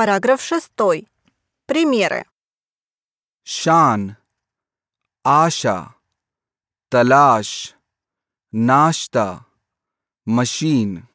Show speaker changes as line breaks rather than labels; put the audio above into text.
Параграф 6. Примеры.
Шан, Аша, Талаш, Нашта, Машин.